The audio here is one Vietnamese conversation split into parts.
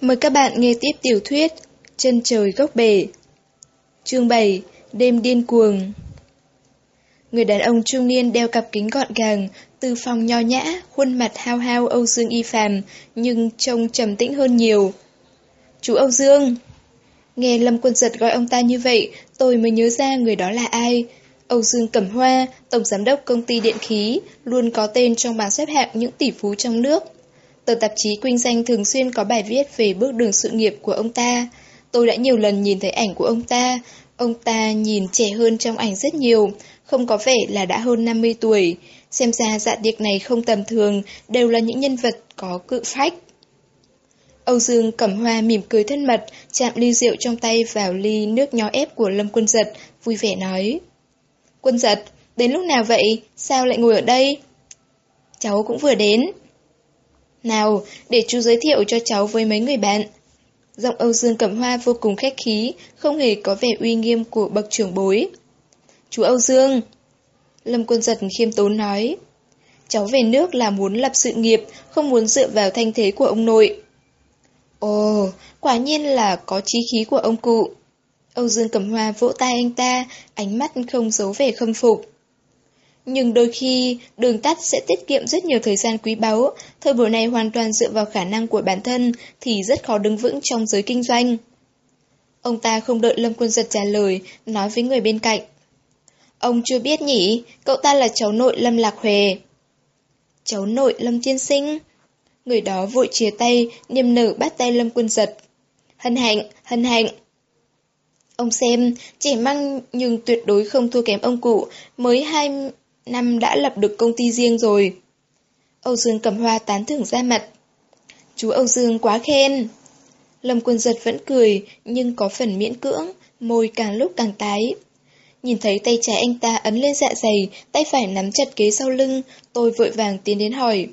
Mời các bạn nghe tiếp tiểu thuyết Chân trời góc bể Chương 7 Đêm điên cuồng Người đàn ông trung niên đeo cặp kính gọn gàng, từ phòng nho nhã, khuôn mặt hao hao Âu Dương y phàm, nhưng trông trầm tĩnh hơn nhiều. Chú Âu Dương! Nghe Lâm Quân Giật gọi ông ta như vậy, tôi mới nhớ ra người đó là ai. Âu Dương Cẩm Hoa, Tổng Giám đốc Công ty Điện Khí, luôn có tên trong bảng xếp hạng những tỷ phú trong nước. Tờ tạp chí Quynh Danh thường xuyên có bài viết về bước đường sự nghiệp của ông ta. Tôi đã nhiều lần nhìn thấy ảnh của ông ta. Ông ta nhìn trẻ hơn trong ảnh rất nhiều, không có vẻ là đã hơn 50 tuổi. Xem ra dạ tiệc này không tầm thường, đều là những nhân vật có cự phách. Âu Dương cẩm hoa mỉm cười thân mật, chạm ly rượu trong tay vào ly nước nhỏ ép của Lâm Quân Giật, vui vẻ nói. Quân Giật, đến lúc nào vậy? Sao lại ngồi ở đây? Cháu cũng vừa đến. Nào, để chú giới thiệu cho cháu với mấy người bạn. Giọng Âu Dương Cẩm Hoa vô cùng khách khí, không hề có vẻ uy nghiêm của bậc trưởng bối. Chú Âu Dương! Lâm Quân Giật khiêm tốn nói. Cháu về nước là muốn lập sự nghiệp, không muốn dựa vào thanh thế của ông nội. Ồ, quả nhiên là có trí khí của ông cụ. Âu Dương Cẩm Hoa vỗ tay anh ta, ánh mắt không giấu vẻ khâm phục. Nhưng đôi khi, đường tắt sẽ tiết kiệm rất nhiều thời gian quý báu, thời buổi này hoàn toàn dựa vào khả năng của bản thân thì rất khó đứng vững trong giới kinh doanh. Ông ta không đợi Lâm Quân Giật trả lời, nói với người bên cạnh. Ông chưa biết nhỉ, cậu ta là cháu nội Lâm Lạc Huề. Cháu nội Lâm Tiên Sinh. Người đó vội chia tay, niềm nở bắt tay Lâm Quân Giật. Hân hạnh, hân hạnh. Ông xem, trẻ măng nhưng tuyệt đối không thua kém ông cụ, mới hai năm đã lập được công ty riêng rồi. Âu Dương cầm hoa tán thưởng ra mặt. Chú Âu Dương quá khen. Lâm quân giật vẫn cười, nhưng có phần miễn cưỡng, môi càng lúc càng tái. Nhìn thấy tay trái anh ta ấn lên dạ dày, tay phải nắm chặt kế sau lưng, tôi vội vàng tiến đến hỏi.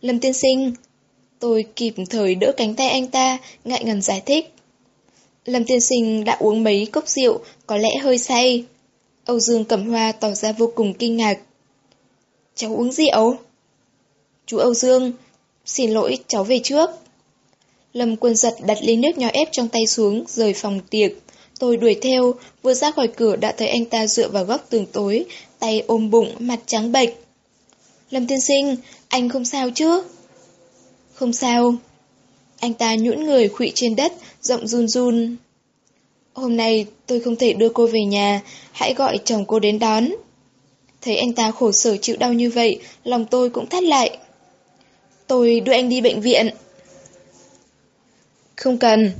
Lâm tiên sinh. Tôi kịp thời đỡ cánh tay anh ta, ngại ngần giải thích. Lâm tiên sinh đã uống mấy cốc rượu, có lẽ hơi say. Âu Dương Cẩm Hoa tỏ ra vô cùng kinh ngạc. Cháu uống rượu? Chú Âu Dương, xin lỗi, cháu về trước. Lâm quân giật đặt ly nước nhỏ ép trong tay xuống, rời phòng tiệc. Tôi đuổi theo, vừa ra khỏi cửa đã thấy anh ta dựa vào góc tường tối, tay ôm bụng, mặt trắng bệch. Lâm tiên sinh, anh không sao chứ? Không sao. Anh ta nhũn người khụy trên đất, giọng run run. Hôm nay tôi không thể đưa cô về nhà, hãy gọi chồng cô đến đón. Thấy anh ta khổ sở chịu đau như vậy, lòng tôi cũng thắt lại. Tôi đưa anh đi bệnh viện. Không cần,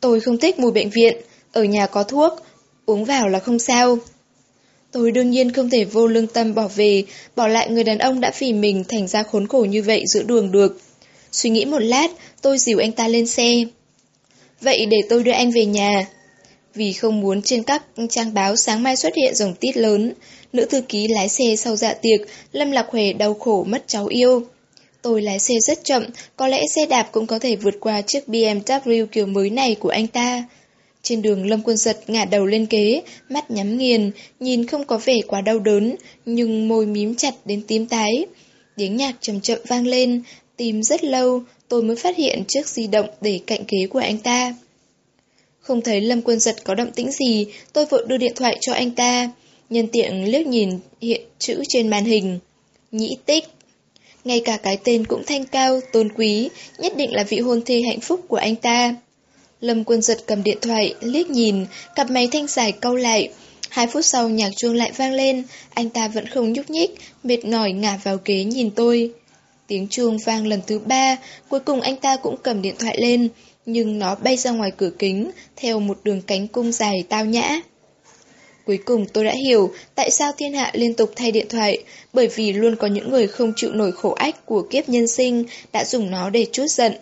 tôi không thích mùi bệnh viện, ở nhà có thuốc, uống vào là không sao. Tôi đương nhiên không thể vô lương tâm bỏ về, bỏ lại người đàn ông đã vì mình thành ra khốn khổ như vậy giữa đường được. Suy nghĩ một lát, tôi dìu anh ta lên xe. Vậy để tôi đưa anh về nhà. Vì không muốn trên các trang báo sáng mai xuất hiện dòng tít lớn, nữ thư ký lái xe sau dạ tiệc, Lâm Lạc Huệ đau khổ mất cháu yêu. Tôi lái xe rất chậm, có lẽ xe đạp cũng có thể vượt qua chiếc BMW kiểu mới này của anh ta. Trên đường Lâm Quân Giật ngả đầu lên kế, mắt nhắm nghiền, nhìn không có vẻ quá đau đớn, nhưng môi mím chặt đến tím tái. Tiếng nhạc chậm chậm vang lên, tìm rất lâu, tôi mới phát hiện chiếc di động để cạnh kế của anh ta. Không thấy Lâm Quân Giật có động tĩnh gì, tôi vội đưa điện thoại cho anh ta. Nhân tiện liếc nhìn hiện chữ trên màn hình. Nhĩ tích. Ngay cả cái tên cũng thanh cao, tôn quý, nhất định là vị hôn thê hạnh phúc của anh ta. Lâm Quân Giật cầm điện thoại, liếc nhìn, cặp máy thanh dài câu lại. Hai phút sau nhạc chuông lại vang lên, anh ta vẫn không nhúc nhích, mệt mỏi ngả vào ghế nhìn tôi. Tiếng chuông vang lần thứ ba, cuối cùng anh ta cũng cầm điện thoại lên, nhưng nó bay ra ngoài cửa kính, theo một đường cánh cung dài tao nhã. Cuối cùng tôi đã hiểu tại sao thiên hạ liên tục thay điện thoại, bởi vì luôn có những người không chịu nổi khổ ách của kiếp nhân sinh đã dùng nó để chút giận.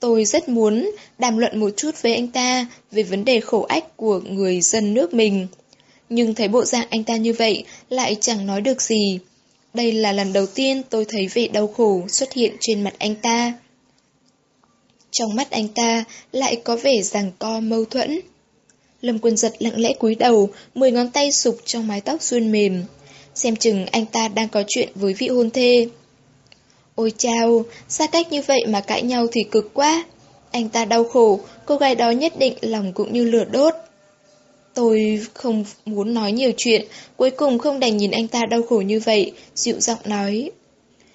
Tôi rất muốn đàm luận một chút với anh ta về vấn đề khổ ách của người dân nước mình. Nhưng thấy bộ dạng anh ta như vậy lại chẳng nói được gì. Đây là lần đầu tiên tôi thấy vẻ đau khổ xuất hiện trên mặt anh ta. Trong mắt anh ta lại có vẻ rằng co mâu thuẫn. Lâm quân giật lặng lẽ cúi đầu, mười ngón tay sụp trong mái tóc xuân mềm. Xem chừng anh ta đang có chuyện với vị hôn thê. Ôi chao, xa cách như vậy mà cãi nhau thì cực quá. Anh ta đau khổ, cô gái đó nhất định lòng cũng như lửa đốt. Tôi không muốn nói nhiều chuyện, cuối cùng không đành nhìn anh ta đau khổ như vậy, dịu giọng nói.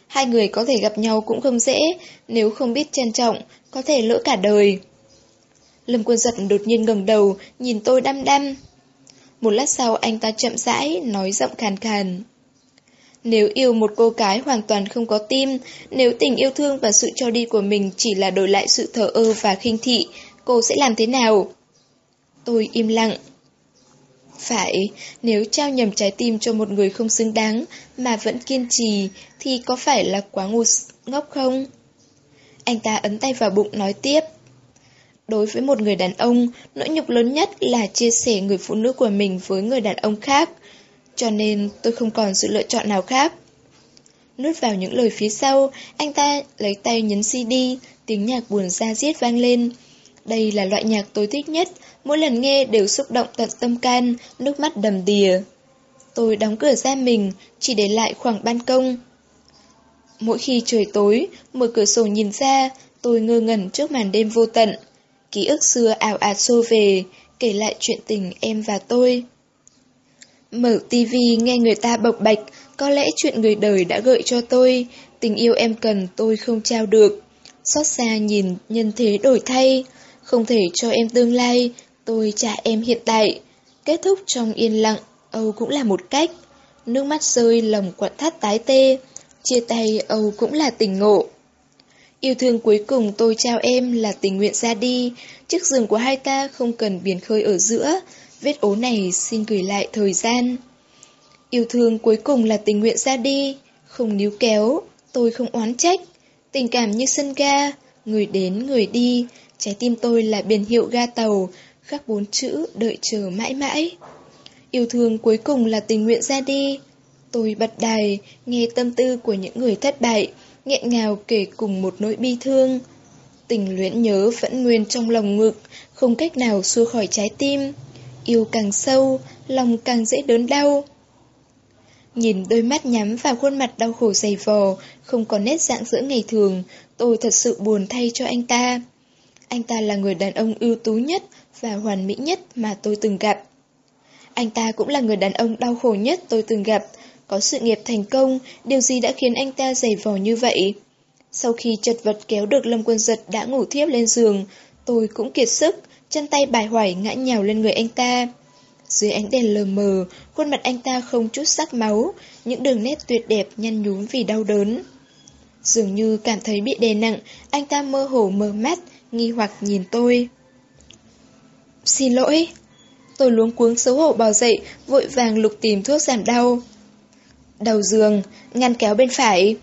Hai người có thể gặp nhau cũng không dễ, nếu không biết trân trọng, có thể lỡ cả đời. Lâm quân giật đột nhiên ngẩng đầu, nhìn tôi đăm đăm. Một lát sau anh ta chậm rãi, nói giọng khàn khàn. Nếu yêu một cô gái hoàn toàn không có tim, nếu tình yêu thương và sự cho đi của mình chỉ là đổi lại sự thờ ơ và khinh thị, cô sẽ làm thế nào? Tôi im lặng. Phải, nếu trao nhầm trái tim cho một người không xứng đáng mà vẫn kiên trì thì có phải là quá ngu ngốc không? Anh ta ấn tay vào bụng nói tiếp. Đối với một người đàn ông, nỗi nhục lớn nhất là chia sẻ người phụ nữ của mình với người đàn ông khác. Cho nên tôi không còn sự lựa chọn nào khác. Nuốt vào những lời phía sau, anh ta lấy tay nhấn CD, tiếng nhạc buồn ra giết vang lên. Đây là loại nhạc tôi thích nhất, mỗi lần nghe đều xúc động tận tâm can, nước mắt đầm đìa. Tôi đóng cửa ra mình, chỉ để lại khoảng ban công. Mỗi khi trời tối, mở cửa sổ nhìn ra, tôi ngơ ngẩn trước màn đêm vô tận. Ký ức xưa ảo ạt xô về, kể lại chuyện tình em và tôi. Mở tivi nghe người ta bộc bạch, có lẽ chuyện người đời đã gợi cho tôi, tình yêu em cần tôi không trao được. Xót xa nhìn nhân thế đổi thay, không thể cho em tương lai, tôi trả em hiện tại. Kết thúc trong yên lặng, Âu cũng là một cách. Nước mắt rơi lòng quặn thắt tái tê, chia tay Âu cũng là tình ngộ. Yêu thương cuối cùng tôi trao em là tình nguyện ra đi, chiếc giường của hai ta không cần biển khơi ở giữa, vết ố này xin gửi lại thời gian. Yêu thương cuối cùng là tình nguyện ra đi, không níu kéo, tôi không oán trách. Tình cảm như sân ga, người đến người đi, trái tim tôi là biển hiệu ga tàu, khắc bốn chữ đợi chờ mãi mãi. Yêu thương cuối cùng là tình nguyện ra đi. Tôi bật đài, nghe tâm tư của những người thất bại, nghẹn ngào kể cùng một nỗi bi thương. Tình luyến nhớ vẫn nguyên trong lòng ngực, không cách nào xua khỏi trái tim. Yêu càng sâu, lòng càng dễ đớn đau. Nhìn đôi mắt nhắm vào khuôn mặt đau khổ dày vò, không có nét dạng giữa ngày thường, tôi thật sự buồn thay cho anh ta. Anh ta là người đàn ông ưu tú nhất và hoàn mỹ nhất mà tôi từng gặp. Anh ta cũng là người đàn ông đau khổ nhất tôi từng gặp, có sự nghiệp thành công, điều gì đã khiến anh ta dày vò như vậy? Sau khi chật vật kéo được Lâm Quân Giật đã ngủ thiếp lên giường, tôi cũng kiệt sức, chân tay bài hoài ngã nhào lên người anh ta. Dưới ánh đèn lờ mờ, khuôn mặt anh ta không chút sắc máu, những đường nét tuyệt đẹp nhăn nhúm vì đau đớn. Dường như cảm thấy bị đè nặng, anh ta mơ hồ mờ mắt, nghi hoặc nhìn tôi. Xin lỗi. Tôi luống cuống xấu hổ bò dậy, vội vàng lục tìm thuốc giảm đau. Đầu giường, ngăn kéo bên phải.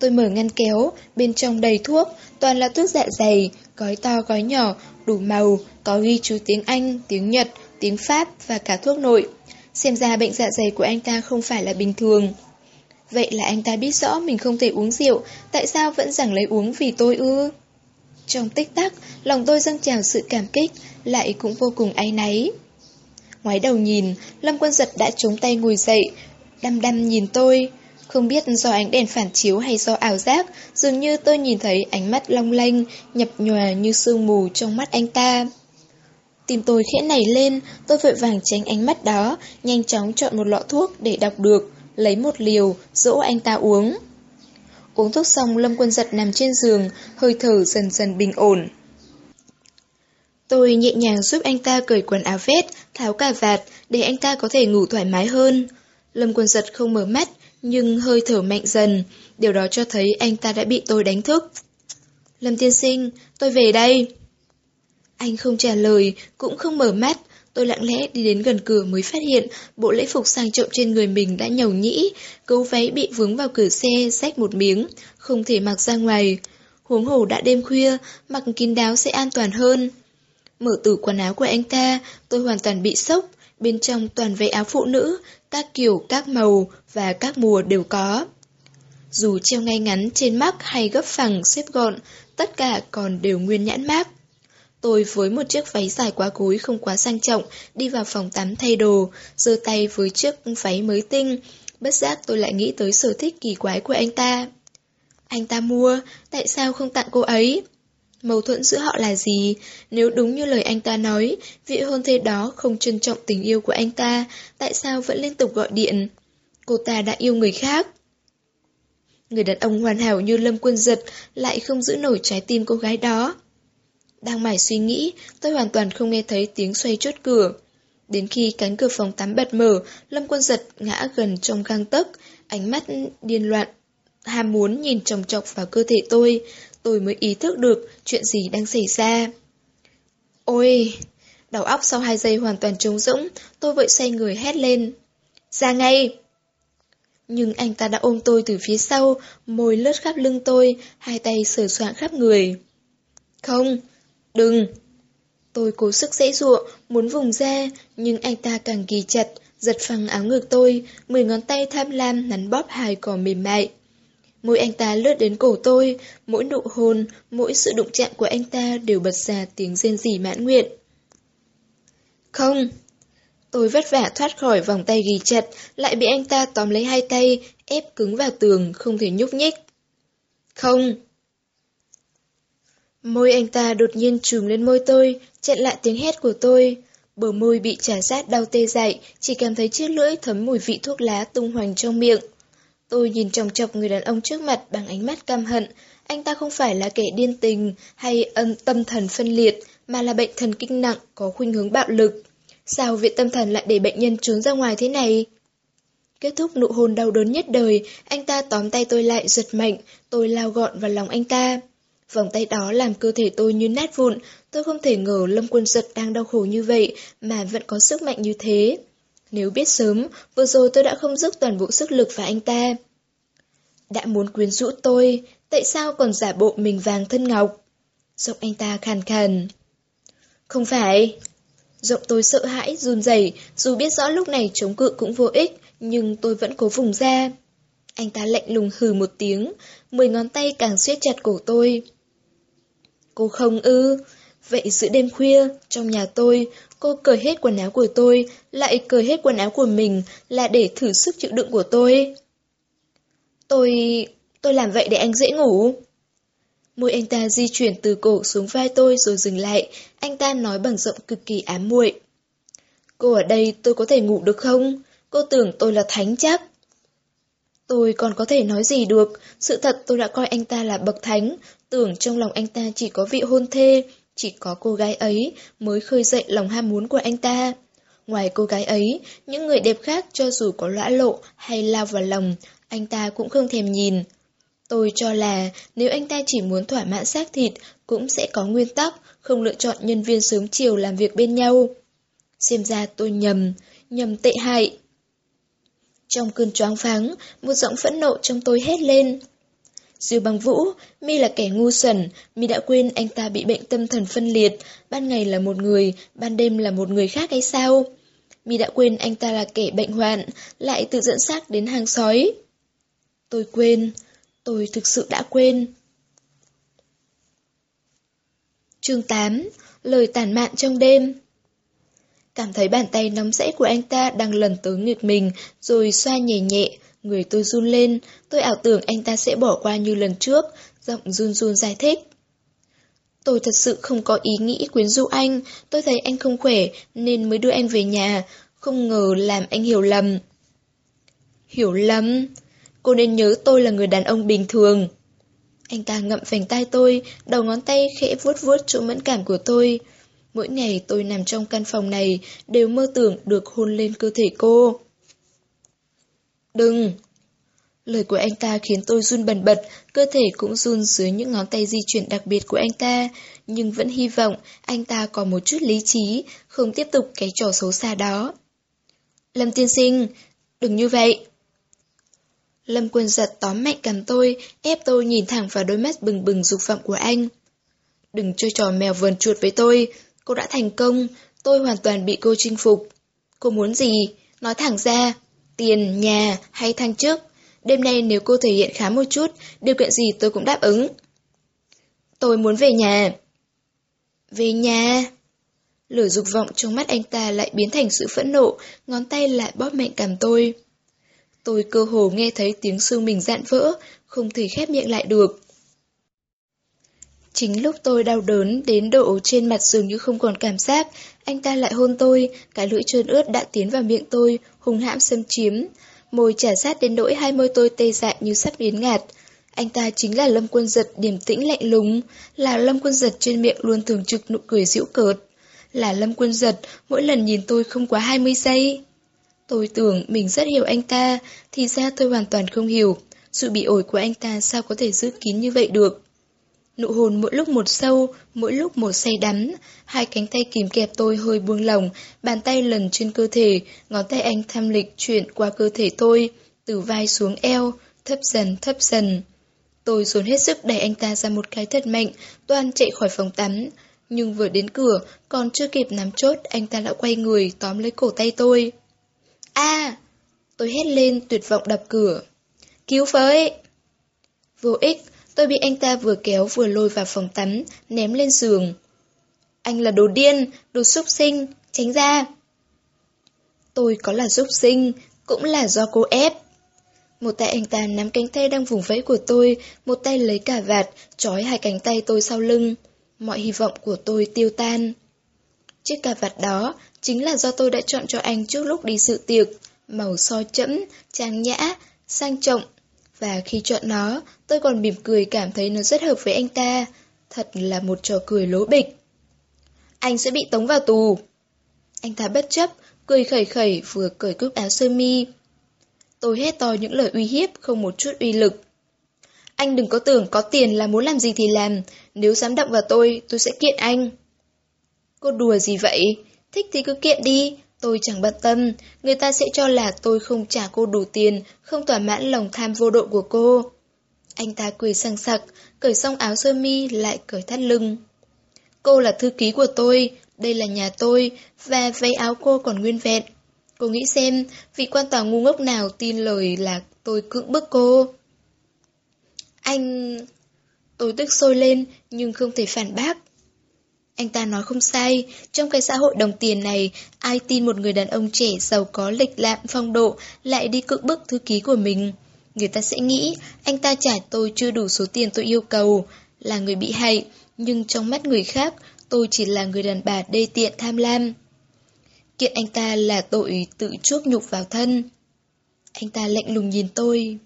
Tôi mở ngăn kéo, bên trong đầy thuốc, toàn là thuốc dạ dày, gói to gói nhỏ, đủ màu, có ghi chú tiếng Anh, tiếng Nhật, tiếng Pháp và cả thuốc nội. Xem ra bệnh dạ dày của anh ta không phải là bình thường. Vậy là anh ta biết rõ mình không thể uống rượu, tại sao vẫn rằng lấy uống vì tôi ư? Trong tích tắc, lòng tôi dâng trào sự cảm kích, lại cũng vô cùng áy náy. Ngoái đầu nhìn, Lâm Quân Giật đã chống tay ngồi dậy, đăm đăm nhìn tôi. Không biết do ánh đèn phản chiếu hay do ảo giác, dường như tôi nhìn thấy ánh mắt long lanh, nhập nhòa như sương mù trong mắt anh ta. Tim tôi khẽ nảy lên, tôi vội vàng tránh ánh mắt đó, nhanh chóng chọn một lọ thuốc để đọc được, lấy một liều, dỗ anh ta uống. Uống thuốc xong Lâm Quân Giật nằm trên giường, hơi thở dần dần bình ổn. Tôi nhẹ nhàng giúp anh ta cởi quần áo vét, tháo cà vạt, để anh ta có thể ngủ thoải mái hơn. Lâm Quân Giật không mở mắt, nhưng hơi thở mạnh dần, điều đó cho thấy anh ta đã bị tôi đánh thức. Lâm tiên sinh, tôi về đây. Anh không trả lời, cũng không mở mắt, tôi lặng lẽ đi đến gần cửa mới phát hiện bộ lễ phục sang trọng trên người mình đã nhầu nhĩ, cấu váy bị vướng vào cửa xe, rách một miếng, không thể mặc ra ngoài. Huống hồ đã đêm khuya, mặc kín đáo sẽ an toàn hơn. Mở tủ quần áo của anh ta, tôi hoàn toàn bị sốc, bên trong toàn váy áo phụ nữ, các kiểu, các màu và các mùa đều có. Dù treo ngay ngắn trên mắt hay gấp phẳng xếp gọn, tất cả còn đều nguyên nhãn mác. Tôi với một chiếc váy dài quá gối không quá sang trọng, đi vào phòng tắm thay đồ, giơ tay với chiếc váy mới tinh. Bất giác tôi lại nghĩ tới sở thích kỳ quái của anh ta. Anh ta mua, tại sao không tặng cô ấy? Mâu thuẫn giữa họ là gì? Nếu đúng như lời anh ta nói, vị hôn thê đó không trân trọng tình yêu của anh ta, tại sao vẫn liên tục gọi điện? Cô ta đã yêu người khác. Người đàn ông hoàn hảo như Lâm Quân Giật lại không giữ nổi trái tim cô gái đó. Đang mải suy nghĩ, tôi hoàn toàn không nghe thấy tiếng xoay chốt cửa. Đến khi cánh cửa phòng tắm bật mở, Lâm Quân Giật ngã gần trong gang tấc, ánh mắt điên loạn, ham muốn nhìn chồng chọc vào cơ thể tôi. Tôi mới ý thức được chuyện gì đang xảy ra. Ôi! Đầu óc sau hai giây hoàn toàn trống rỗng, tôi vội xoay người hét lên. Ra ngay! Nhưng anh ta đã ôm tôi từ phía sau, môi lướt khắp lưng tôi, hai tay sờ soạn khắp người. Không, đừng! Tôi cố sức dễ dụa, muốn vùng ra, nhưng anh ta càng ghi chặt, giật phăng áo ngực tôi, mười ngón tay tham lam nắn bóp hài cỏ mềm mại. Môi anh ta lướt đến cổ tôi, mỗi nụ hôn, mỗi sự đụng chạm của anh ta đều bật ra tiếng rên rỉ mãn nguyện. Không! Tôi vất vả thoát khỏi vòng tay ghi chặt, lại bị anh ta tóm lấy hai tay, ép cứng vào tường, không thể nhúc nhích. Không! Môi anh ta đột nhiên trùm lên môi tôi, chặn lại tiếng hét của tôi. Bờ môi bị trả sát đau tê dại, chỉ cảm thấy chiếc lưỡi thấm mùi vị thuốc lá tung hoành trong miệng. Tôi nhìn chòng chọc người đàn ông trước mặt bằng ánh mắt căm hận. Anh ta không phải là kẻ điên tình hay âm tâm thần phân liệt, mà là bệnh thần kinh nặng có khuynh hướng bạo lực. Sao viện tâm thần lại để bệnh nhân trốn ra ngoài thế này? Kết thúc nụ hôn đau đớn nhất đời, anh ta tóm tay tôi lại giật mạnh, tôi lao gọn vào lòng anh ta. Vòng tay đó làm cơ thể tôi như nát vụn, tôi không thể ngờ Lâm Quân Giật đang đau khổ như vậy mà vẫn có sức mạnh như thế. Nếu biết sớm, vừa rồi tôi đã không dốc toàn bộ sức lực vào anh ta. Đã muốn quyến rũ tôi, tại sao còn giả bộ mình vàng thân ngọc? Giọng anh ta khàn khàn. Không phải. Giọng tôi sợ hãi, run rẩy, dù biết rõ lúc này chống cự cũng vô ích, nhưng tôi vẫn cố vùng ra. Anh ta lạnh lùng hừ một tiếng, mười ngón tay càng siết chặt cổ tôi. Cô không ư, vậy giữa đêm khuya, trong nhà tôi, cô cởi hết quần áo của tôi, lại cởi hết quần áo của mình là để thử sức chịu đựng của tôi. Tôi... tôi làm vậy để anh dễ ngủ. Môi anh ta di chuyển từ cổ xuống vai tôi rồi dừng lại, anh ta nói bằng giọng cực kỳ ám muội. Cô ở đây tôi có thể ngủ được không? Cô tưởng tôi là thánh chắc. Tôi còn có thể nói gì được, sự thật tôi đã coi anh ta là bậc thánh, tưởng trong lòng anh ta chỉ có vị hôn thê, chỉ có cô gái ấy mới khơi dậy lòng ham muốn của anh ta. Ngoài cô gái ấy, những người đẹp khác cho dù có lõa lộ hay lao vào lòng, anh ta cũng không thèm nhìn. Tôi cho là nếu anh ta chỉ muốn thỏa mãn xác thịt, cũng sẽ có nguyên tắc, không lựa chọn nhân viên sớm chiều làm việc bên nhau. Xem ra tôi nhầm, nhầm tệ hại. Trong cơn choáng váng, một giọng phẫn nộ trong tôi hét lên. Diêu bằng vũ, mi là kẻ ngu xuẩn, mi đã quên anh ta bị bệnh tâm thần phân liệt, ban ngày là một người, ban đêm là một người khác hay sao? Mi đã quên anh ta là kẻ bệnh hoạn, lại tự dẫn xác đến hang sói. Tôi quên, tôi thực sự đã quên. Chương 8 Lời tàn mạn trong đêm Cảm thấy bàn tay nóng rẽ của anh ta đang lần tới ngực mình, rồi xoa nhẹ nhẹ, người tôi run lên, tôi ảo tưởng anh ta sẽ bỏ qua như lần trước, giọng run run giải thích. Tôi thật sự không có ý nghĩ quyến rũ anh, tôi thấy anh không khỏe nên mới đưa anh về nhà, không ngờ làm anh hiểu lầm. Hiểu lầm? Cô nên nhớ tôi là người đàn ông bình thường. Anh ta ngậm phành tay tôi, đầu ngón tay khẽ vuốt vuốt chỗ mẫn cảm của tôi. Mỗi ngày tôi nằm trong căn phòng này đều mơ tưởng được hôn lên cơ thể cô. Đừng! Lời của anh ta khiến tôi run bần bật, cơ thể cũng run dưới những ngón tay di chuyển đặc biệt của anh ta, nhưng vẫn hy vọng anh ta có một chút lý trí, không tiếp tục cái trò xấu xa đó. Lâm tiên sinh, đừng như vậy. Lâm quân giật tóm mạnh cầm tôi, ép tôi nhìn thẳng vào đôi mắt bừng bừng dục vọng của anh. Đừng chơi trò mèo vườn chuột với tôi, cô đã thành công, tôi hoàn toàn bị cô chinh phục. Cô muốn gì? Nói thẳng ra, tiền, nhà hay thăng chức. Đêm nay nếu cô thể hiện khá một chút, điều kiện gì tôi cũng đáp ứng. Tôi muốn về nhà. Về nhà? Lửa dục vọng trong mắt anh ta lại biến thành sự phẫn nộ, ngón tay lại bóp mạnh cằm tôi. Tôi cơ hồ nghe thấy tiếng xương mình dạn vỡ, không thể khép miệng lại được. Chính lúc tôi đau đớn đến độ trên mặt dường như không còn cảm giác, anh ta lại hôn tôi, cái lưỡi trơn ướt đã tiến vào miệng tôi, hung hãm xâm chiếm. Môi trả sát đến nỗi hai môi tôi tê dại như sắp biến ngạt. Anh ta chính là Lâm Quân Giật điềm tĩnh lạnh lùng, là Lâm Quân Giật trên miệng luôn thường trực nụ cười giễu cợt. Là Lâm Quân Giật, mỗi lần nhìn tôi không quá 20 giây. Tôi tưởng mình rất hiểu anh ta, thì ra tôi hoàn toàn không hiểu. Sự bị ổi của anh ta sao có thể giữ kín như vậy được. Nụ hôn mỗi lúc một sâu, mỗi lúc một say đắm. Hai cánh tay kìm kẹp tôi hơi buông lỏng, bàn tay lần trên cơ thể, ngón tay anh tham lịch chuyển qua cơ thể tôi, từ vai xuống eo, thấp dần thấp dần. Tôi dồn hết sức đẩy anh ta ra một cái thật mạnh, toan chạy khỏi phòng tắm. Nhưng vừa đến cửa, còn chưa kịp nắm chốt, anh ta đã quay người, tóm lấy cổ tay tôi. a Tôi hét lên, tuyệt vọng đập cửa. Cứu với! Vô ích, tôi bị anh ta vừa kéo vừa lôi vào phòng tắm, ném lên giường. Anh là đồ điên, đồ xúc sinh, tránh ra. Tôi có là xúc sinh, cũng là do cô ép. Một tay anh ta nắm cánh tay đang vùng vẫy của tôi, một tay lấy cả vạt, trói hai cánh tay tôi sau lưng. Mọi hy vọng của tôi tiêu tan. Chiếc cà vạt đó chính là do tôi đã chọn cho anh trước lúc đi dự tiệc. Màu soi chẫm, trang nhã, sang trọng. Và khi chọn nó, tôi còn mỉm cười cảm thấy nó rất hợp với anh ta. Thật là một trò cười lố bịch. Anh sẽ bị tống vào tù. Anh ta bất chấp, cười khẩy khẩy vừa cởi cúc áo sơ mi. Tôi hét to những lời uy hiếp không một chút uy lực. Anh đừng có tưởng có tiền là muốn làm gì thì làm, nếu dám động vào tôi, tôi sẽ kiện anh. Cô đùa gì vậy? Thích thì cứ kiện đi, tôi chẳng bận tâm, người ta sẽ cho là tôi không trả cô đủ tiền, không thỏa mãn lòng tham vô độ của cô. Anh ta cười sang sặc, cởi xong áo sơ mi lại cởi thắt lưng. Cô là thư ký của tôi, đây là nhà tôi, và váy áo cô còn nguyên vẹn. Cô nghĩ xem, vị quan tòa ngu ngốc nào tin lời là tôi cưỡng bức cô. Anh... Tôi tức sôi lên, nhưng không thể phản bác. Anh ta nói không sai, trong cái xã hội đồng tiền này, ai tin một người đàn ông trẻ giàu có lịch lạm phong độ lại đi cưỡng bức thư ký của mình. Người ta sẽ nghĩ anh ta trả tôi chưa đủ số tiền tôi yêu cầu, là người bị hại, nhưng trong mắt người khác, tôi chỉ là người đàn bà đê tiện tham lam. Kiện anh ta là tội tự chuốc nhục vào thân. Anh ta lạnh lùng nhìn tôi.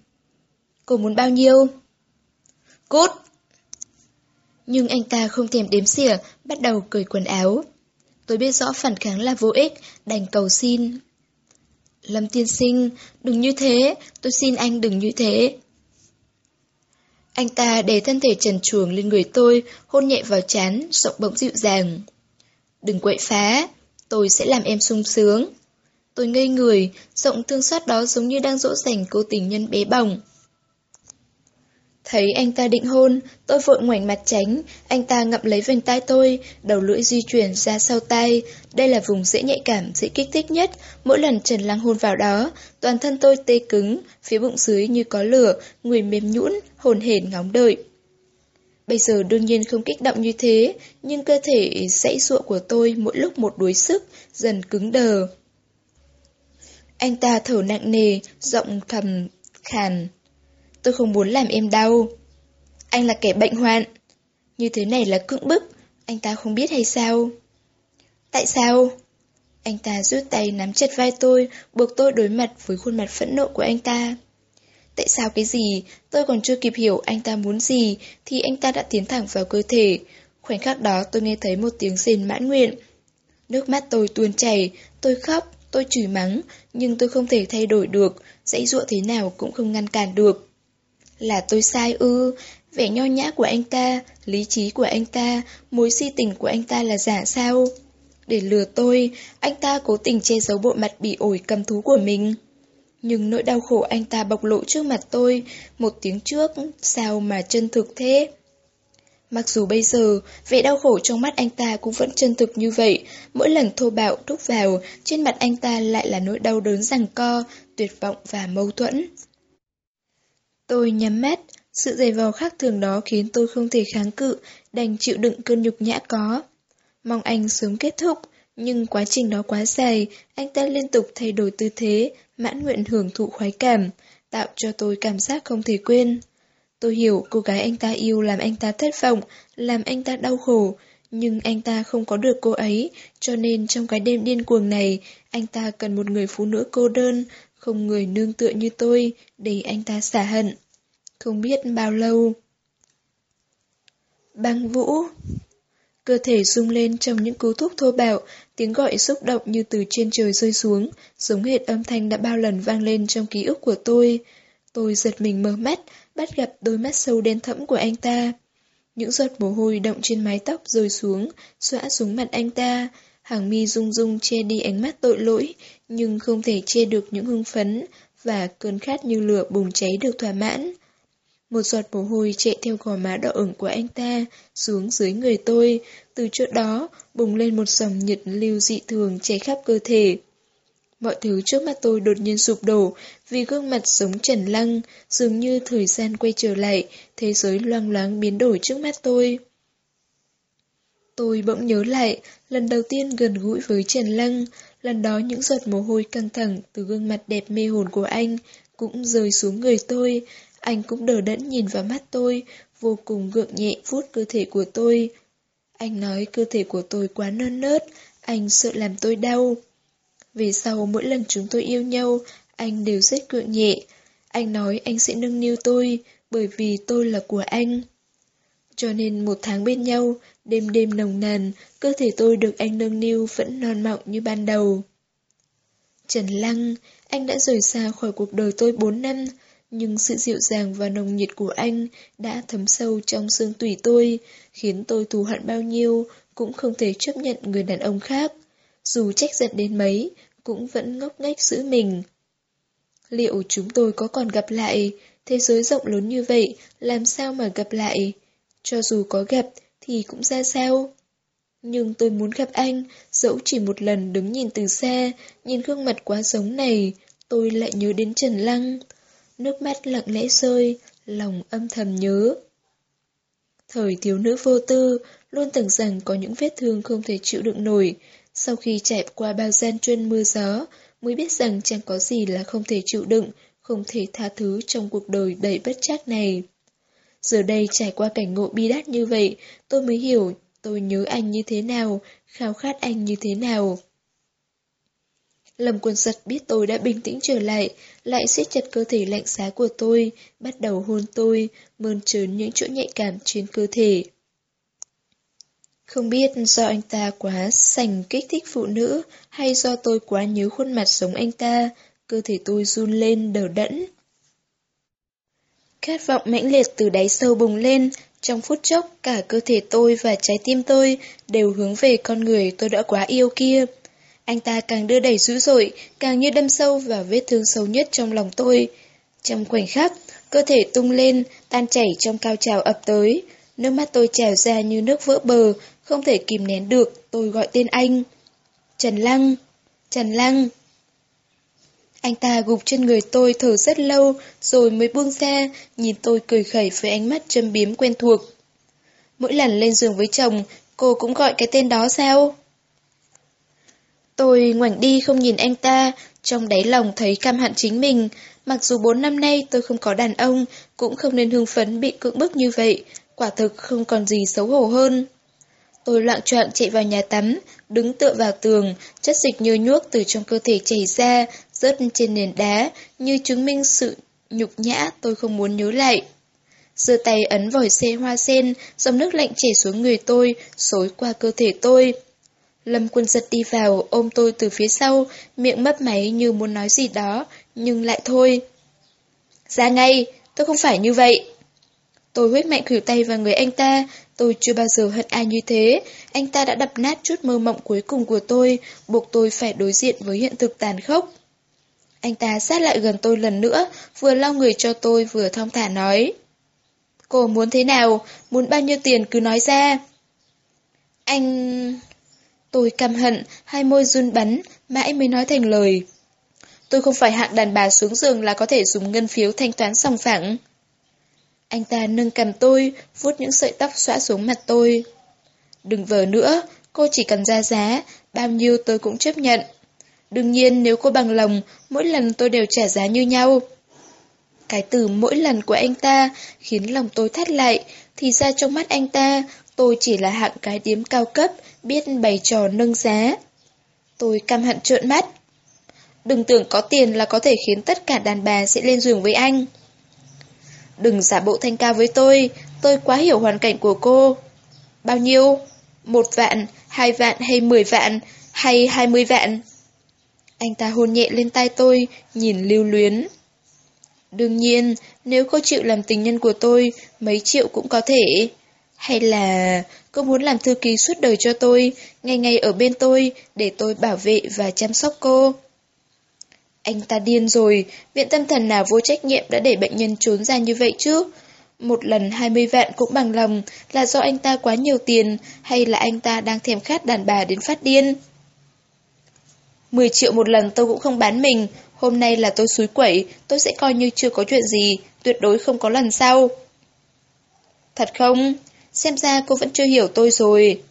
Cô muốn bao nhiêu? Cút! Nhưng anh ta không thèm đếm xỉa, bắt đầu cởi quần áo. Tôi biết rõ phản kháng là vô ích, đành cầu xin. Lâm tiên sinh, đừng như thế, tôi xin anh đừng như thế. Anh ta để thân thể trần truồng lên người tôi, hôn nhẹ vào chán, giọng bỗng dịu dàng. Đừng quậy phá, tôi sẽ làm em sung sướng. Tôi ngây người, giọng thương xót đó giống như đang dỗ dành cô tình nhân bé bỏng. Thấy anh ta định hôn, tôi vội ngoảnh mặt tránh, anh ta ngậm lấy vành tai tôi, đầu lưỡi di chuyển ra sau tay. Đây là vùng dễ nhạy cảm, dễ kích thích nhất, mỗi lần Trần Lăng hôn vào đó, toàn thân tôi tê cứng, phía bụng dưới như có lửa, người mềm nhũn, hồn hển ngóng đợi. Bây giờ đương nhiên không kích động như thế, nhưng cơ thể dãy ruộng của tôi mỗi lúc một đuối sức, dần cứng đờ. Anh ta thở nặng nề, giọng thầm, khàn. Tôi không muốn làm em đau. Anh là kẻ bệnh hoạn. Như thế này là cưỡng bức, anh ta không biết hay sao? Tại sao? Anh ta rút tay nắm chặt vai tôi, buộc tôi đối mặt với khuôn mặt phẫn nộ của anh ta. Tại sao cái gì? Tôi còn chưa kịp hiểu anh ta muốn gì, thì anh ta đã tiến thẳng vào cơ thể. Khoảnh khắc đó tôi nghe thấy một tiếng rền mãn nguyện. Nước mắt tôi tuôn chảy, tôi khóc, tôi chửi mắng, nhưng tôi không thể thay đổi được, dãy dụa thế nào cũng không ngăn cản được. Là tôi sai ư, vẻ nho nhã của anh ta, lý trí của anh ta, mối si tình của anh ta là giả sao? Để lừa tôi, anh ta cố tình che giấu bộ mặt bị ổi cầm thú của mình. Nhưng nỗi đau khổ anh ta bộc lộ trước mặt tôi, một tiếng trước, sao mà chân thực thế? Mặc dù bây giờ, vẻ đau khổ trong mắt anh ta cũng vẫn chân thực như vậy, mỗi lần thô bạo thúc vào, trên mặt anh ta lại là nỗi đau đớn rằng co, tuyệt vọng và mâu thuẫn. Tôi nhắm mắt, sự dày vò khác thường đó khiến tôi không thể kháng cự, đành chịu đựng cơn nhục nhã có. Mong anh sớm kết thúc, nhưng quá trình đó quá dài, anh ta liên tục thay đổi tư thế, mãn nguyện hưởng thụ khoái cảm, tạo cho tôi cảm giác không thể quên. Tôi hiểu cô gái anh ta yêu làm anh ta thất vọng, làm anh ta đau khổ, nhưng anh ta không có được cô ấy, cho nên trong cái đêm điên cuồng này, anh ta cần một người phụ nữ cô đơn, không người nương tựa như tôi, để anh ta xả hận. Không biết bao lâu. Băng vũ Cơ thể rung lên trong những cú thúc thô bạo, tiếng gọi xúc động như từ trên trời rơi xuống, giống hệt âm thanh đã bao lần vang lên trong ký ức của tôi. Tôi giật mình mở mắt, bắt gặp đôi mắt sâu đen thẫm của anh ta. Những giọt mồ hôi động trên mái tóc rơi xuống, xõa xuống mặt anh ta. Hàng mi rung rung che đi ánh mắt tội lỗi, nhưng không thể che được những hưng phấn, và cơn khát như lửa bùng cháy được thỏa mãn. Một giọt mồ hôi chạy theo gò má đỏ ửng của anh ta, xuống dưới người tôi. Từ chỗ đó, bùng lên một dòng nhiệt lưu dị thường chảy khắp cơ thể. Mọi thứ trước mắt tôi đột nhiên sụp đổ, vì gương mặt giống trần lăng, dường như thời gian quay trở lại, thế giới loang loáng biến đổi trước mắt tôi. Tôi bỗng nhớ lại, lần đầu tiên gần gũi với Trần Lăng, lần đó những giọt mồ hôi căng thẳng từ gương mặt đẹp mê hồn của anh cũng rơi xuống người tôi, anh cũng đờ đẫn nhìn vào mắt tôi, vô cùng gượng nhẹ vuốt cơ thể của tôi. Anh nói cơ thể của tôi quá non nớt, anh sợ làm tôi đau. Về sau mỗi lần chúng tôi yêu nhau, anh đều rất gượng nhẹ. Anh nói anh sẽ nâng niu tôi, bởi vì tôi là của anh. Cho nên một tháng bên nhau, đêm đêm nồng nàn, cơ thể tôi được anh nâng niu vẫn non mọng như ban đầu. Trần Lăng, anh đã rời xa khỏi cuộc đời tôi 4 năm, nhưng sự dịu dàng và nồng nhiệt của anh đã thấm sâu trong xương tủy tôi, khiến tôi thù hận bao nhiêu, cũng không thể chấp nhận người đàn ông khác. Dù trách giận đến mấy, cũng vẫn ngốc nghếch giữ mình. Liệu chúng tôi có còn gặp lại? Thế giới rộng lớn như vậy, làm sao mà gặp lại? Cho dù có gặp, thì cũng ra sao? Nhưng tôi muốn gặp anh, dẫu chỉ một lần đứng nhìn từ xa, nhìn gương mặt quá giống này, tôi lại nhớ đến Trần Lăng nước mắt lặng lẽ rơi, lòng âm thầm nhớ. Thời thiếu nữ vô tư, luôn tưởng rằng có những vết thương không thể chịu đựng nổi. Sau khi trải qua bao gian chuyên mưa gió, mới biết rằng chẳng có gì là không thể chịu đựng, không thể tha thứ trong cuộc đời đầy bất chắc này. Giờ đây trải qua cảnh ngộ bi đát như vậy, tôi mới hiểu tôi nhớ anh như thế nào, khao khát anh như thế nào. Lâm quân giật biết tôi đã bình tĩnh trở lại, lại siết chặt cơ thể lạnh giá của tôi, bắt đầu hôn tôi, mơn trớn những chỗ nhạy cảm trên cơ thể. Không biết do anh ta quá sành kích thích phụ nữ, hay do tôi quá nhớ khuôn mặt giống anh ta, cơ thể tôi run lên đờ đẫn. Khát vọng mãnh liệt từ đáy sâu bùng lên, trong phút chốc cả cơ thể tôi và trái tim tôi đều hướng về con người tôi đã quá yêu kia. Anh ta càng đưa đẩy dữ dội, càng như đâm sâu vào vết thương sâu nhất trong lòng tôi. Trong khoảnh khắc, cơ thể tung lên, tan chảy trong cao trào ập tới. Nước mắt tôi trào ra như nước vỡ bờ, không thể kìm nén được, tôi gọi tên anh. Trần Lăng, Trần Lăng. Anh ta gục trên người tôi thở rất lâu, rồi mới buông ra, nhìn tôi cười khẩy với ánh mắt châm biếm quen thuộc. Mỗi lần lên giường với chồng, cô cũng gọi cái tên đó sao? Tôi ngoảnh đi không nhìn anh ta, trong đáy lòng thấy cam hận chính mình. Mặc dù bốn năm nay tôi không có đàn ông, cũng không nên hưng phấn bị cưỡng bức như vậy. Quả thực không còn gì xấu hổ hơn. Tôi loạn choạng chạy vào nhà tắm, đứng tựa vào tường, chất dịch nhơ nhuốc từ trong cơ thể chảy ra, rớt trên nền đá, như chứng minh sự nhục nhã tôi không muốn nhớ lại. giơ tay ấn vòi xe hoa sen, dòng nước lạnh chảy xuống người tôi, xối qua cơ thể tôi. Lâm quân giật đi vào, ôm tôi từ phía sau, miệng mấp máy như muốn nói gì đó, nhưng lại thôi. Ra ngay, tôi không phải như vậy. Tôi huyết mạnh khỉu tay vào người anh ta, tôi chưa bao giờ hận ai như thế. Anh ta đã đập nát chút mơ mộng cuối cùng của tôi, buộc tôi phải đối diện với hiện thực tàn khốc. Anh ta sát lại gần tôi lần nữa, vừa lau người cho tôi vừa thong thả nói. Cô muốn thế nào? Muốn bao nhiêu tiền cứ nói ra. Anh... Tôi căm hận, hai môi run bắn, mãi mới nói thành lời. Tôi không phải hạng đàn bà xuống giường là có thể dùng ngân phiếu thanh toán sòng phẳng. Anh ta nâng cầm tôi, vuốt những sợi tóc xõa xuống mặt tôi. Đừng vờ nữa, cô chỉ cần ra giá, bao nhiêu tôi cũng chấp nhận. Đương nhiên nếu cô bằng lòng, mỗi lần tôi đều trả giá như nhau. Cái từ mỗi lần của anh ta khiến lòng tôi thắt lại, thì ra trong mắt anh ta, tôi chỉ là hạng cái điếm cao cấp, biết bày trò nâng giá. Tôi căm hận trợn mắt. Đừng tưởng có tiền là có thể khiến tất cả đàn bà sẽ lên giường với anh. Đừng giả bộ thanh cao với tôi, tôi quá hiểu hoàn cảnh của cô. Bao nhiêu? Một vạn, hai vạn hay mười vạn, hay hai mươi vạn? Anh ta hôn nhẹ lên tay tôi, nhìn lưu luyến. Đương nhiên, nếu cô chịu làm tình nhân của tôi, mấy triệu cũng có thể. Hay là cô muốn làm thư ký suốt đời cho tôi, ngày ngày ở bên tôi, để tôi bảo vệ và chăm sóc cô? Anh ta điên rồi, viện tâm thần nào vô trách nhiệm đã để bệnh nhân trốn ra như vậy chứ? Một lần 20 vạn cũng bằng lòng, là do anh ta quá nhiều tiền, hay là anh ta đang thèm khát đàn bà đến phát điên? 10 triệu một lần tôi cũng không bán mình, hôm nay là tôi suối quẩy, tôi sẽ coi như chưa có chuyện gì, tuyệt đối không có lần sau. Thật không? Xem ra cô vẫn chưa hiểu tôi rồi.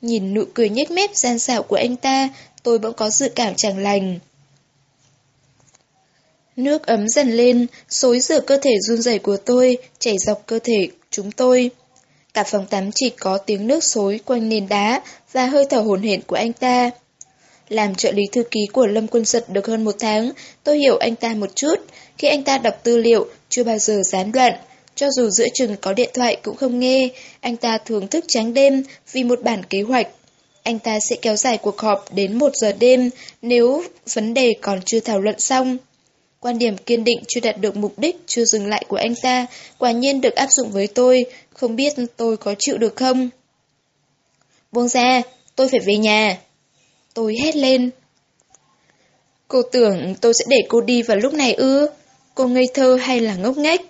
Nhìn nụ cười nhếch mép gian xảo của anh ta, tôi bỗng có dự cảm chẳng lành. Nước ấm dần lên, xối rửa cơ thể run rẩy của tôi, chảy dọc cơ thể chúng tôi. Cả phòng tắm chỉ có tiếng nước xối quanh nền đá và hơi thở hồn hển của anh ta. Làm trợ lý thư ký của Lâm Quân Giật được hơn một tháng, tôi hiểu anh ta một chút. Khi anh ta đọc tư liệu, chưa bao giờ gián đoạn. Cho dù giữa chừng có điện thoại cũng không nghe, anh ta thường thức trắng đêm vì một bản kế hoạch. Anh ta sẽ kéo dài cuộc họp đến 1 giờ đêm nếu vấn đề còn chưa thảo luận xong. Quan điểm kiên định chưa đạt được mục đích, chưa dừng lại của anh ta, quả nhiên được áp dụng với tôi, không biết tôi có chịu được không? Buông ra, tôi phải về nhà. Tôi hét lên. Cô tưởng tôi sẽ để cô đi vào lúc này ư? Cô ngây thơ hay là ngốc nghếch?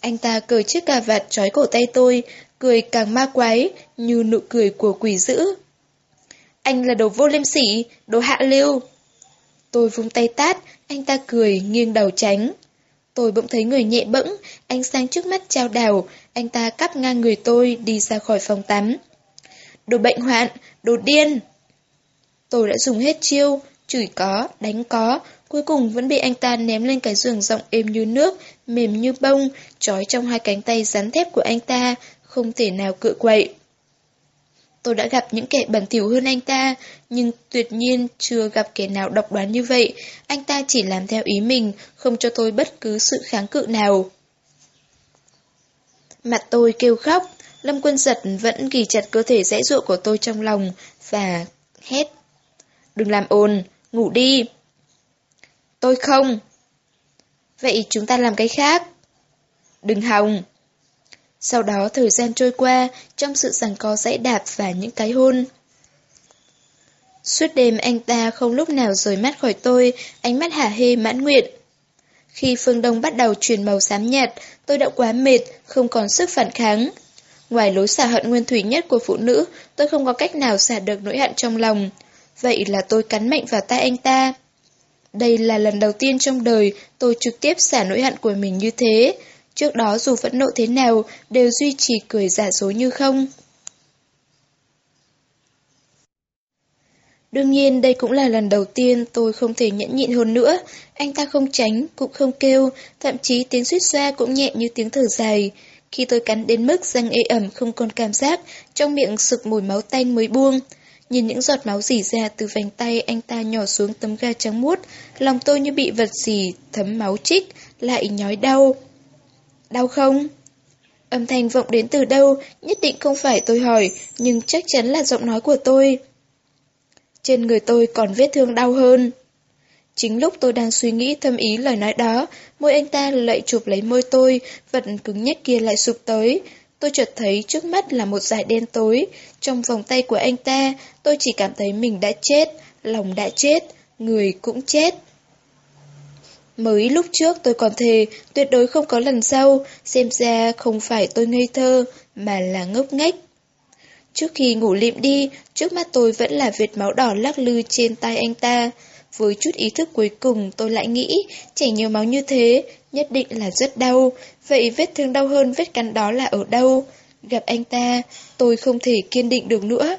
Anh ta cởi chiếc cà vạt trói cổ tay tôi, cười càng ma quái, như nụ cười của quỷ dữ. Anh là đồ vô liêm sỉ, đồ hạ lưu. Tôi vung tay tát, anh ta cười, nghiêng đầu tránh. Tôi bỗng thấy người nhẹ bẫng, anh sang trước mắt trao đảo, anh ta cắp ngang người tôi đi ra khỏi phòng tắm. Đồ bệnh hoạn, đồ điên! Tôi đã dùng hết chiêu, chửi có, đánh có, cuối cùng vẫn bị anh ta ném lên cái giường rộng êm như nước, mềm như bông, trói trong hai cánh tay rắn thép của anh ta, không thể nào cự quậy. Tôi đã gặp những kẻ bẩn thỉu hơn anh ta, nhưng tuyệt nhiên chưa gặp kẻ nào độc đoán như vậy. Anh ta chỉ làm theo ý mình, không cho tôi bất cứ sự kháng cự nào. Mặt tôi kêu khóc, Lâm Quân Giật vẫn ghi chặt cơ thể dãy dụa của tôi trong lòng và hét. Đừng làm ồn, ngủ đi. Tôi không. Vậy chúng ta làm cái khác. Đừng hòng. Sau đó thời gian trôi qua, trong sự giằng co dãy đạp và những cái hôn. Suốt đêm anh ta không lúc nào rời mắt khỏi tôi, ánh mắt hả hê mãn nguyện. Khi phương đông bắt đầu chuyển màu xám nhạt, tôi đã quá mệt, không còn sức phản kháng. Ngoài lối xả hận nguyên thủy nhất của phụ nữ, tôi không có cách nào xả được nỗi hận trong lòng. Vậy là tôi cắn mạnh vào tay anh ta. Đây là lần đầu tiên trong đời tôi trực tiếp xả nỗi hận của mình như thế. Trước đó dù phẫn nộ thế nào, đều duy trì cười giả dối như không. Đương nhiên đây cũng là lần đầu tiên tôi không thể nhẫn nhịn hơn nữa. Anh ta không tránh, cũng không kêu, thậm chí tiếng suýt xoa cũng nhẹ như tiếng thở dài. Khi tôi cắn đến mức răng ê ẩm không còn cảm giác, trong miệng sực mùi máu tanh mới buông. Nhìn những giọt máu rỉ ra từ vành tay anh ta nhỏ xuống tấm ga trắng muốt, lòng tôi như bị vật gì thấm máu trích, lại nhói đau. Đau không? Âm thanh vọng đến từ đâu, nhất định không phải tôi hỏi, nhưng chắc chắn là giọng nói của tôi. Trên người tôi còn vết thương đau hơn. Chính lúc tôi đang suy nghĩ thâm ý lời nói đó, môi anh ta lại chụp lấy môi tôi, vật cứng nhất kia lại sụp tới. Tôi chợt thấy trước mắt là một dải đen tối. Trong vòng tay của anh ta, tôi chỉ cảm thấy mình đã chết, lòng đã chết, người cũng chết. Mới lúc trước tôi còn thề, tuyệt đối không có lần sau, xem ra không phải tôi ngây thơ, mà là ngốc nghếch. Trước khi ngủ lịm đi, trước mắt tôi vẫn là vệt máu đỏ lắc lư trên tay anh ta. Với chút ý thức cuối cùng tôi lại nghĩ, chảy nhiều máu như thế, nhất định là rất đau. Vậy vết thương đau hơn vết cắn đó là ở đâu? Gặp anh ta, tôi không thể kiên định được nữa.